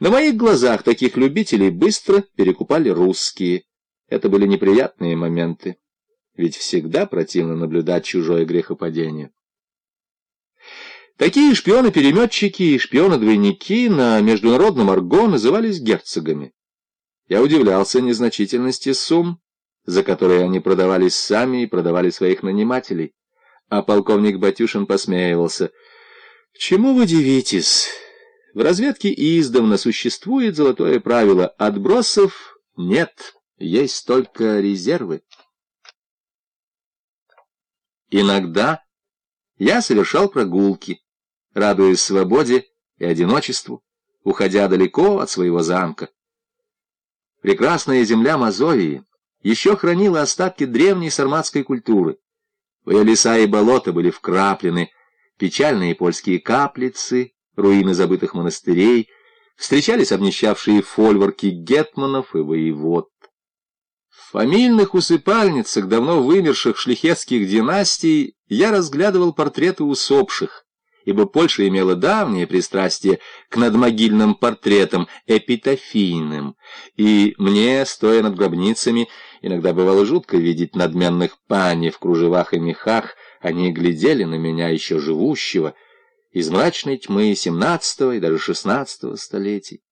На моих глазах таких любителей быстро перекупали русские. Это были неприятные моменты, ведь всегда противно наблюдать чужое грехопадение. Такие шпионы-переметчики и шпионы-двойники на международном арго назывались герцогами. Я удивлялся незначительности сумм, за которые они продавались сами и продавали своих нанимателей. А полковник Батюшин посмеивался. «Чему вы дивитесь? В разведке издавна существует золотое правило. Отбросов нет, есть только резервы». Иногда я совершал прогулки, радуясь свободе и одиночеству, уходя далеко от своего замка. Прекрасная земля Мазовии еще хранила остатки древней сарматской культуры. В ее леса и болота были вкраплены печальные польские каплицы, руины забытых монастырей, встречались обнищавшие фольворки гетманов и воевод. В фамильных усыпальницах давно вымерших шлихетских династий я разглядывал портреты усопших, ибо Польша имела давнее пристрастие к надмогильным портретам, эпитофийным, и мне, стоя над гробницами, Иногда бывало жутко видеть надменных пани в кружевах и мехах. Они глядели на меня еще живущего, из мрачной тьмы семнадцатого и даже шестнадцатого столетий.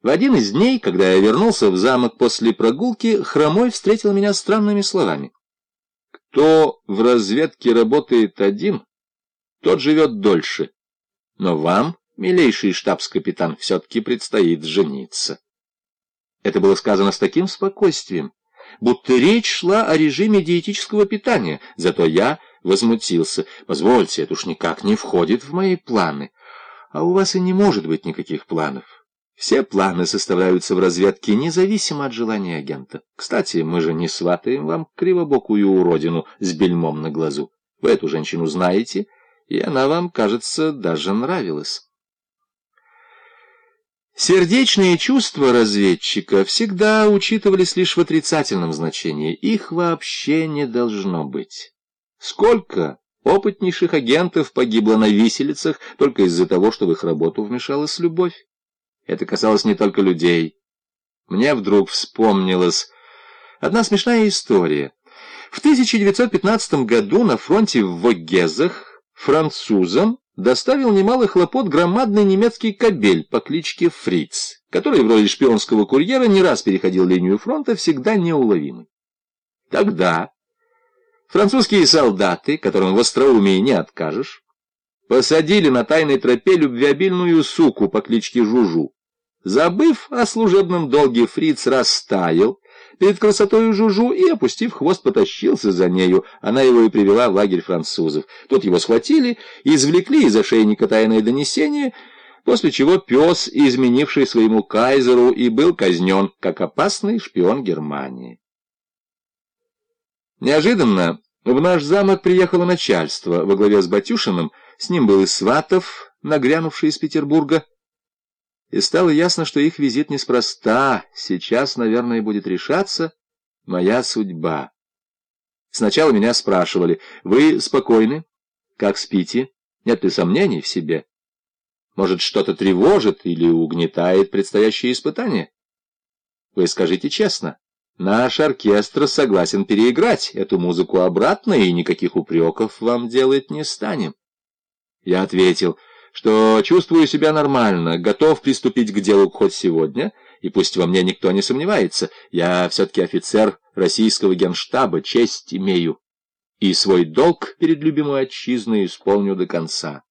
В один из дней, когда я вернулся в замок после прогулки, Хромой встретил меня странными словами. «Кто в разведке работает один, тот живет дольше. Но вам, милейший штабс-капитан, все-таки предстоит жениться». Это было сказано с таким спокойствием, будто речь шла о режиме диетического питания. Зато я возмутился. Позвольте, это уж никак не входит в мои планы. А у вас и не может быть никаких планов. Все планы составляются в разведке независимо от желания агента. Кстати, мы же не сватаем вам кривобокую уродину с бельмом на глазу. Вы эту женщину знаете, и она вам, кажется, даже нравилась. Сердечные чувства разведчика всегда учитывались лишь в отрицательном значении. Их вообще не должно быть. Сколько опытнейших агентов погибло на виселицах только из-за того, что в их работу вмешалась любовь? Это касалось не только людей. Мне вдруг вспомнилась одна смешная история. В 1915 году на фронте в Вогезах французам доставил немало хлопот громадный немецкий кабель по кличке Фриц, который в роли шпионского курьера не раз переходил линию фронта, всегда неуловимый. Тогда французские солдаты, которым в остроумии не откажешь, посадили на тайной тропе любвеобильную суку по кличке Жужу. Забыв о служебном долге, Фриц растаял, перед красотой Жужу и, опустив хвост, потащился за нею. Она его и привела в лагерь французов. Тут его схватили, извлекли из ошейника тайное донесение, после чего пес, изменивший своему кайзеру, и был казнен, как опасный шпион Германии. Неожиданно в наш замок приехало начальство во главе с Батюшиным, с ним был и Сватов, нагрянувший из Петербурга, и стало ясно, что их визит неспроста. Сейчас, наверное, будет решаться моя судьба. Сначала меня спрашивали, вы спокойны? Как спите? Нет ли сомнений в себе? Может, что-то тревожит или угнетает предстоящее испытание? Вы скажите честно, наш оркестр согласен переиграть эту музыку обратно, и никаких упреков вам делать не станем. Я ответил, что чувствую себя нормально, готов приступить к делу хоть сегодня, и пусть во мне никто не сомневается, я все-таки офицер российского генштаба, честь имею, и свой долг перед любимой отчизной исполню до конца.